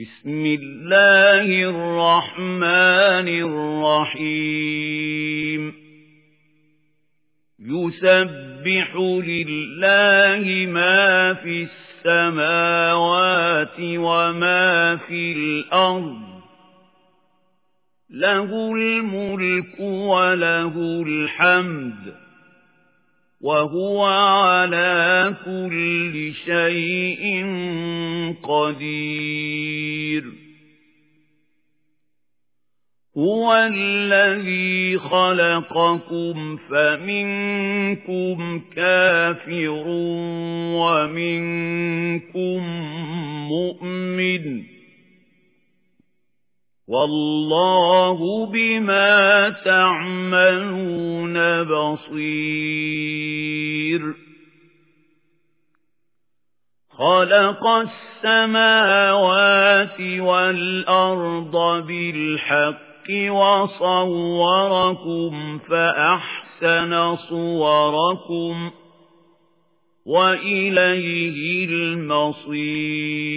بسم الله الرحمن الرحيم. يسبح لله ما في السماوات وما في الأرض. له الملك وله الحمد. وهو على كل شيء قدير. هو الذي خلقكم فمنكم كافر ومنكم مؤمن. والله بما تعملون بصير. خلق السماوات والأرض بالحق وصوركم فأحسن صوركم وإليه المصير.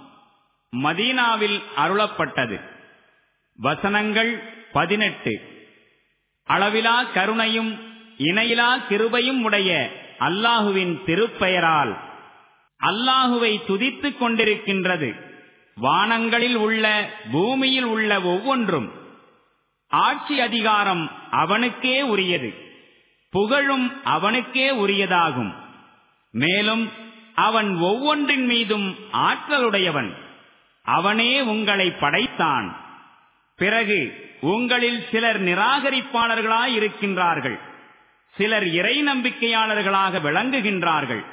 மதீனாவில் அருளப்பட்டது. வசனங்கள் பதினெட்டு. அளவிலா கருணையும் இணையிலா கிருபையும் உடைய அல்லாஹுவின் திருப்பெயரால் அல்லாஹுவை துதித்துக் கொண்டிருக்கின்றது. வானங்களில் உள்ள பூமியில் உள்ள ஒவ்வொன்றும் ஆட்சி அதிகாரம் அவனுக்கே உரியது. புகழும் அவனுக்கே உரியதாகும். மேலும் அவன் ஒவ்வொன்றின் மீதும் ஆற்றலுடையவன். அவனே உங்களை படைத்தான். பிறகு உங்களில் சிலர் நிராகரிப்பாளர்களாயிருக்கின்றார்கள் சிலர் இறை நம்பிக்கையாளர்களாக விளங்குகின்றார்கள்.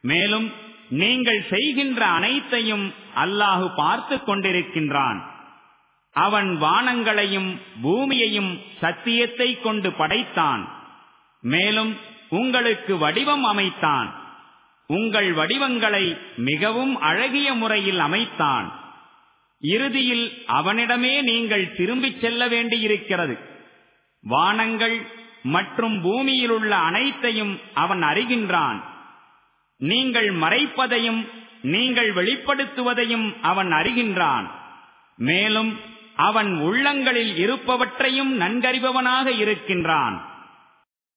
மேலும் நீங்கள் செய்கின்ற அனைத்தையும் அல்லாஹு பார்த்து கொண்டிருக்கின்றான். அவன் வானங்களையும் பூமியையும் சத்தியத்தை கொண்டு படைத்தான். மேலும் உங்களுக்கு வடிவம் அமைத்தான். உங்கள் வடிவங்களை மிகவும் அழகிய முறையில் அமைத்தான். இறுதியில் அவனிடமே நீங்கள் திரும்பிச் செல்ல வேண்டியிருக்கிறது. வானங்கள் மற்றும் பூமியில் உள்ள அனைத்தையும் அவன் அறிகின்றான். நீங்கள் மறைப்பதையும் நீங்கள் வெளிப்படுத்துவதையும் அவன் அறிகின்றான். மேலும் அவன் உள்ளங்களில் இருப்பவற்றையும் நன்கறிபவனாக இருக்கின்றான்.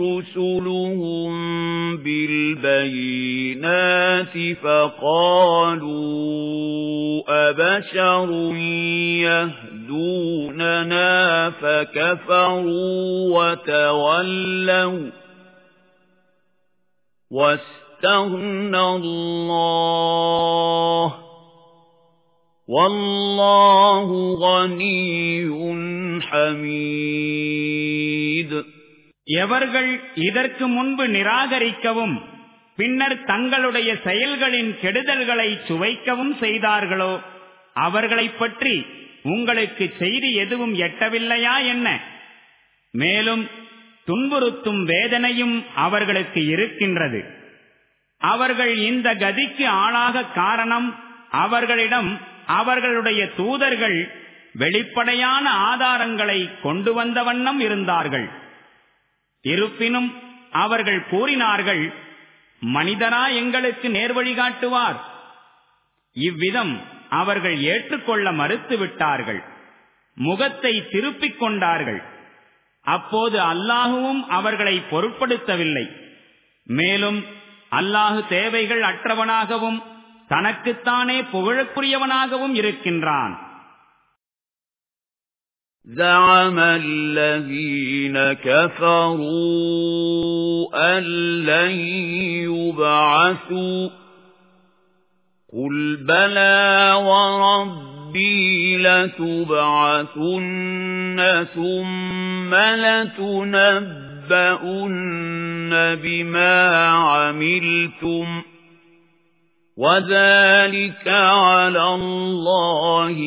رُسُلُهُم بِالْبَيِّنَاتِ فَقَالُوا أَبَشَرٌ يَهْدُونَنَا فَكَفَرُوا وَتَوَلَّوْا وَاسْتَغْنَى اللَّهُ وَاللَّهُ غَنِيٌّ حَمِيدٌ எவர்கள் இதற்கு முன்பு நிராகரிக்கவும் பின்னர் தங்களுடைய செயல்களின் கெடுதல்களை சுவைக்கவும் செய்தார்களோ அவர்களைப் பற்றி உங்களுக்கு செய்தி எதுவும் எட்டவில்லையா என்ன மேலும் துன்புறுத்தும் வேதனையும் அவர்களுக்கு இருக்கின்றது அவர்கள் இந்த கதிக்கு ஆளாக காரணம் அவர்களிடம் அவர்களுடைய தூதர்கள் வெளிப்படையான ஆதாரங்களை கொண்டு வந்த வண்ணம் இருந்தார்கள். இருப்பினும் அவர்கள் கூறினார்கள் மனிதனா எங்களுக்கு நேர்வழி காட்டுவார். இவ்விதம் அவர்கள் ஏற்றுக்கொள்ள மறுத்து விட்டார்கள். முகத்தை திருப்பிக் கொண்டார்கள். அப்போது அல்லாஹுவும் அவர்களை பொருட்படுத்தவில்லை. மேலும் அல்லாஹு தேவைகள் அற்றவனாகவும் தனக்குத்தானே புகழுக்குரியவனாகவும் இருக்கின்றான் زعم الذين كفروا أن لن يبعثوا قل بلى وربي لتبعثن ثم لتنبؤن بما عملتم وَذَلِكَ عَلَى اللَّهِ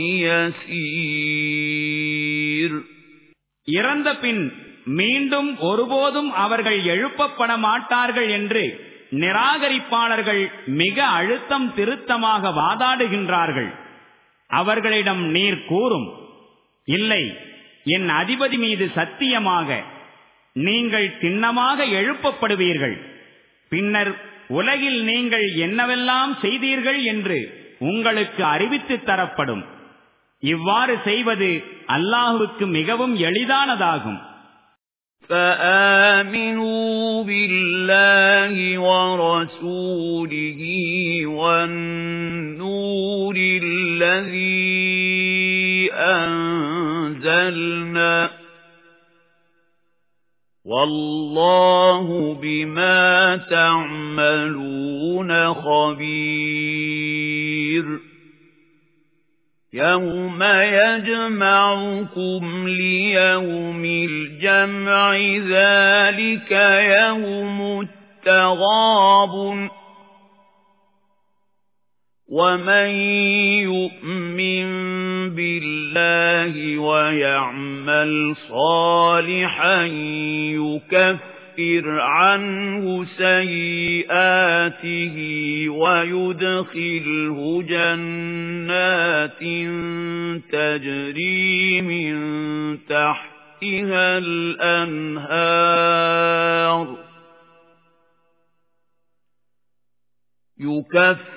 يَسِيرٌ இறந்த பின் மீண்டும் ஒருபோதும் அவர்கள் எழுப்பப்பட மாட்டார்கள் என்று நிராகரிப்பாளர்கள் மிக அழுத்தம் திருத்தமாக வாதாடுகின்றார்கள் அவர்களிடம் நீர் கூறும் இல்லை என் அதிபதி மீது சத்தியமாக நீங்கள் சின்னமாக எழுப்பப்படுவீர்கள் பின்னர் உலகில் நீங்கள் என்னவெல்லாம் செய்தீர்கள் என்று உங்களுக்கு அறிவித்து தரப்படும் இவ்வாறு செய்வது அல்லாஹுக்கு மிகவும் எளிதானதாகும் فآمنوا بالله ورسوله والنور الذي أنزلنا وَاللَّهُ بِمَا تَعْمَلُونَ خَبِيرٌ. يَوْمَ يَجْمَعُكُمْ لِيَوْمِ الْجَمْعِ ذَلِكَ يَوْمُ التَّغَابُنِ. وَمَن يُؤْمِن بِاللَّهِ وَيَعْمَلْ صَالِحًا يُكَفِّرْ عَنْهُ سَيِّئَاتِهِ وَيُدْخِلْهُ جَنَّاتٍ تَجْرِي مِن تَحْتِهَا الْأَنْهَارُ يُكَفِّرْ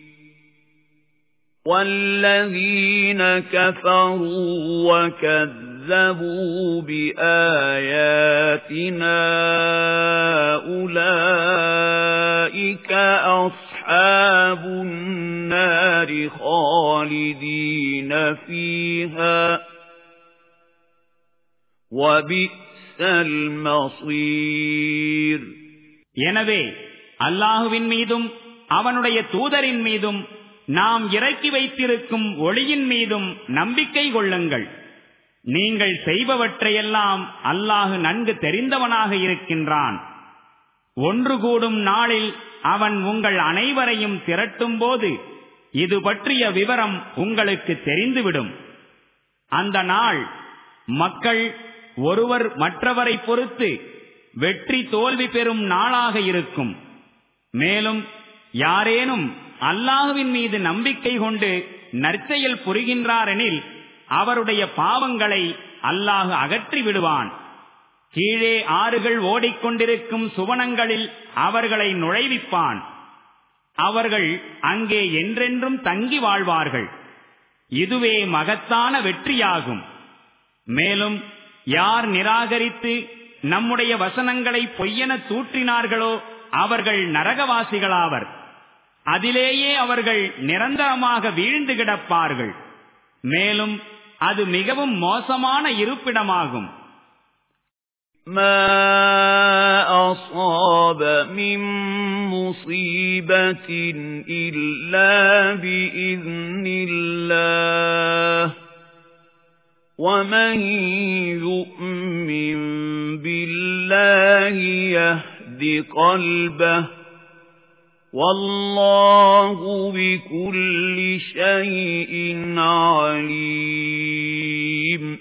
وَالَّذِينَ كَفَرُوا وَكَذَّبُوا بِآيَاتِنَا أُولَئِكَ أَصْحَابُ النَّارِ خَالِدِينَ فِيهَا وَبِئْسَ الْمَصِيرُ எனவே அல்லாஹுவின் மீதும் அவனுடைய தூதரின் மீதும் நாம் இறக்கி வைத்திருக்கும் ஒளியின் மீதும் நம்பிக்கை கொள்ளுங்கள். நீங்கள் செய்பவற்றையெல்லாம் அல்லாஹு நன்கு தெரிந்தவனாக இருக்கின்றான். ஒன்று கூடும் நாளில் அவன் உங்கள் அனைவரையும் திரட்டும் போது இது பற்றிய விவரம் உங்களுக்கு தெரிந்துவிடும். அந்த நாள் மக்கள் ஒருவர் மற்றவரை பொறுத்து வெற்றி தோல்வி பெறும் நாளாக இருக்கும். மேலும் யாரேனும் அல்லாஹுவின் மீது நம்பிக்கை கொண்டு நற்செயல் புரிகின்றாரெனில் அவருடைய பாவங்களை அல்லாஹு அகற்றி விடுவான் கீழே ஆறுகள் ஓடிக்கொண்டிருக்கும் சுவனங்களில் அவர்களை நுழைவிப்பான். அவர்கள் அங்கே என்றென்றும் தங்கி வாழ்வார்கள். இதுவே மகத்தான வெற்றியாகும். மேலும் யார் நிராகரித்து நம்முடைய வசனங்களை பொய்யென தூற்றினார்களோ அவர்கள் நரகவாசிகளாவர். அதிலேயே அவர்கள் நிரந்தரமாக வீழ்ந்து கிடப்பார்கள் மேலும் அது மிகவும் மோசமான இருப்பிடமாகும் ما أصاب من مصيبة إلا بإذن الله ومن يؤمن بالله يهد قلبه والله بكل شيء عليم.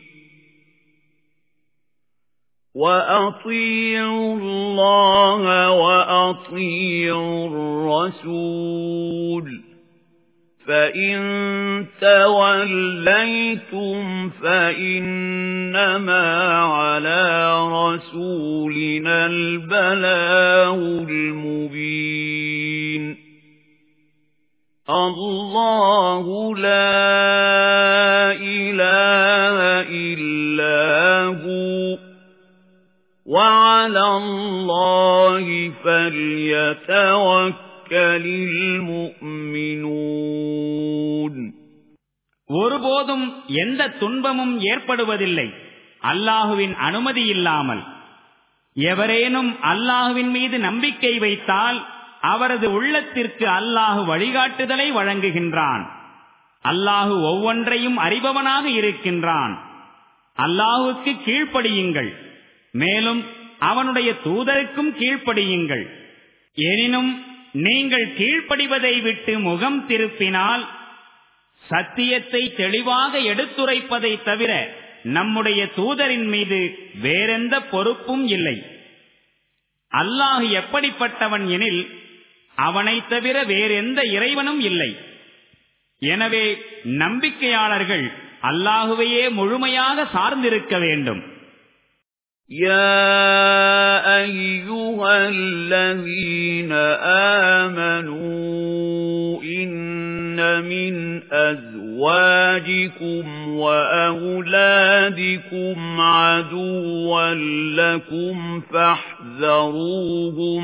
وأطيعوا الله وأطيعوا الرسول. فَإِن تَوَلَّيْتُمْ فَإِنَّمَا عَلَى رَسُولِنَا الْبَلَاغُ الْمُبِينُ. اللَّهُ لَا إِلَٰهَ إِلَّا هُوَ وَعَلَى اللَّهِ فَلْيَتَوَكَّلِ الْمُؤْمِنُونَ ஒருபோதும் எந்த துன்பமும் ஏற்படுவதில்லை அல்லாஹுவின் அனுமதி இல்லாமல் எவரேனும் அல்லாஹுவின் மீது நம்பிக்கை வைத்தால் அவரது உள்ளத்திற்கு அல்லாஹு வழிகாட்டுதலை வழங்குகின்றான். அல்லாஹு ஒவ்வொன்றையும் அறிபவனாக இருக்கின்றான். அல்லாஹுக்கு கீழ்ப்படியுங்கள். மேலும் அவனுடைய தூதருக்கும் கீழ்ப்படியுங்கள். எனினும் நீங்கள் கீழ்ப்படிவதை விட்டு முகம் திருப்பினால் சத்தியத்தை தெளிவாக எடுத்துரைப்பதை தவிர நம்முடைய தூதரின் மீது வேறெந்த பொறுப்பும் இல்லை. அல்லாஹ் எப்படிப்பட்டவன் எனில் அவனைத் தவிர வேறெந்த இறைவனும் இல்லை எனவே நம்பிக்கையாளர்கள் அல்லாஹுவையே முழுமையாக சார்ந்திருக்க வேண்டும் يا أيها الذين آمنوا إن من أزواجكم وأولادكم عدوا لكم فاحذروهم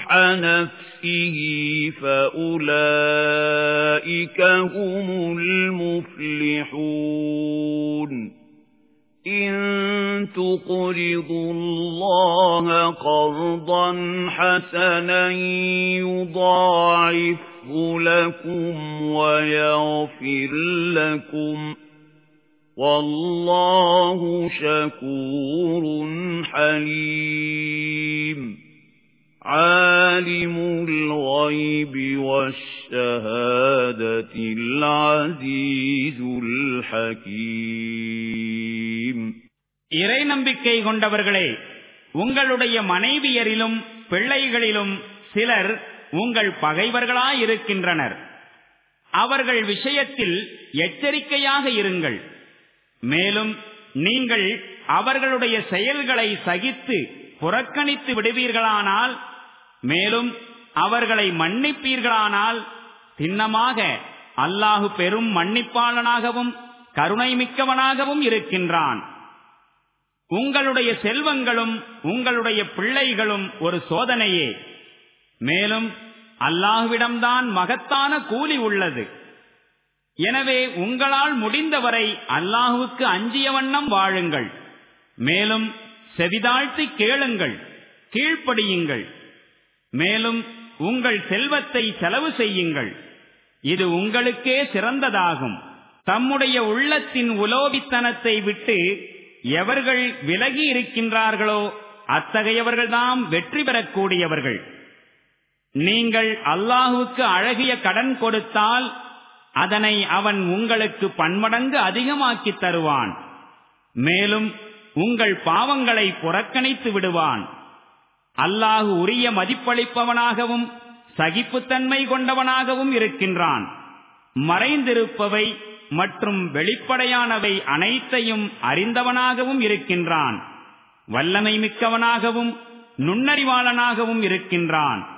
نَفْسِهِ فَأُولَئِكَ هُمُ الْمُفْلِحُونَ. إِن تُقْرِضُوا اللَّهَ قَرْضًا حَسَنًا يُضَاعِفْهُ لَكُمْ وَيَغْفِرْ لَكُمْ. وَاللَّهُ شَكُورٌ حَلِيمٌ. عَالِمُ الْغَيْبِ وَالشَّهَادَةِ الْعَزِيزُ الْحَكِيمُ இறை நம்பிக்கை கொண்டவர்களே உங்களுடைய மனைவியரிலும் பிள்ளைகளிலும் சிலர் உங்கள் பகைவர்களாயிருக்கின்றனர் அவர்கள் விஷயத்தில் எச்சரிக்கையாக இருங்கள் மேலும் நீங்கள் அவர்களுடைய செயல்களை சகித்து புறக்கணித்து விடுவீர்களானால் மேலும் அவர்களை மன்னிப்பீர்களானால் சின்னமாக அல்லாஹு பெரும் மன்னிப்பாளனாகவும் கருணை மிக்கவனாகவும் இருக்கின்றான். உங்களுடைய செல்வங்களும் உங்களுடைய பிள்ளைகளும் ஒரு சோதனையே. மேலும் அல்லாஹுவிடம்தான் மகத்தான கூலி உள்ளது. எனவே உங்களால் முடிந்தவரை அல்லாஹுவுக்கு அஞ்சிய வண்ணம் வாழுங்கள். மேலும் செவிதாழ்த்தி கேளுங்கள் கீழ்ப்படியுங்கள். மேலும் உங்கள் செல்வத்தை செலவு செய்யுங்கள். இது உங்களுக்கே சிறந்ததாகும். தம்முடைய உள்ளத்தின் உலோபித்தனத்தை விட்டு எவர்கள் விலகி இருக்கின்றார்களோ அத்தகையவர்கள்தாம் வெற்றி பெறக்கூடியவர்கள். நீங்கள் அல்லாஹுக்கு அழகிய கடன் கொடுத்தால் அதனை அவன் உங்களுக்கு பன்மடங்கு அதிகமாக்கித் தருவான். மேலும் உங்கள் பாவங்களை புறக்கணித்து விடுவான். அல்லாஹு உரிய மதிப்பளிப்பவனாகவும் சகிப்புத்தன்மை கொண்டவனாகவும் இருக்கின்றான். மறைந்திருப்பவை மற்றும் வெளிப்படையானவை அனைத்தையும் அறிந்தவனாகவும் இருக்கின்றான். வல்லமை மிக்கவனாகவும் நுண்ணறிவாளனாகவும் இருக்கின்றான்.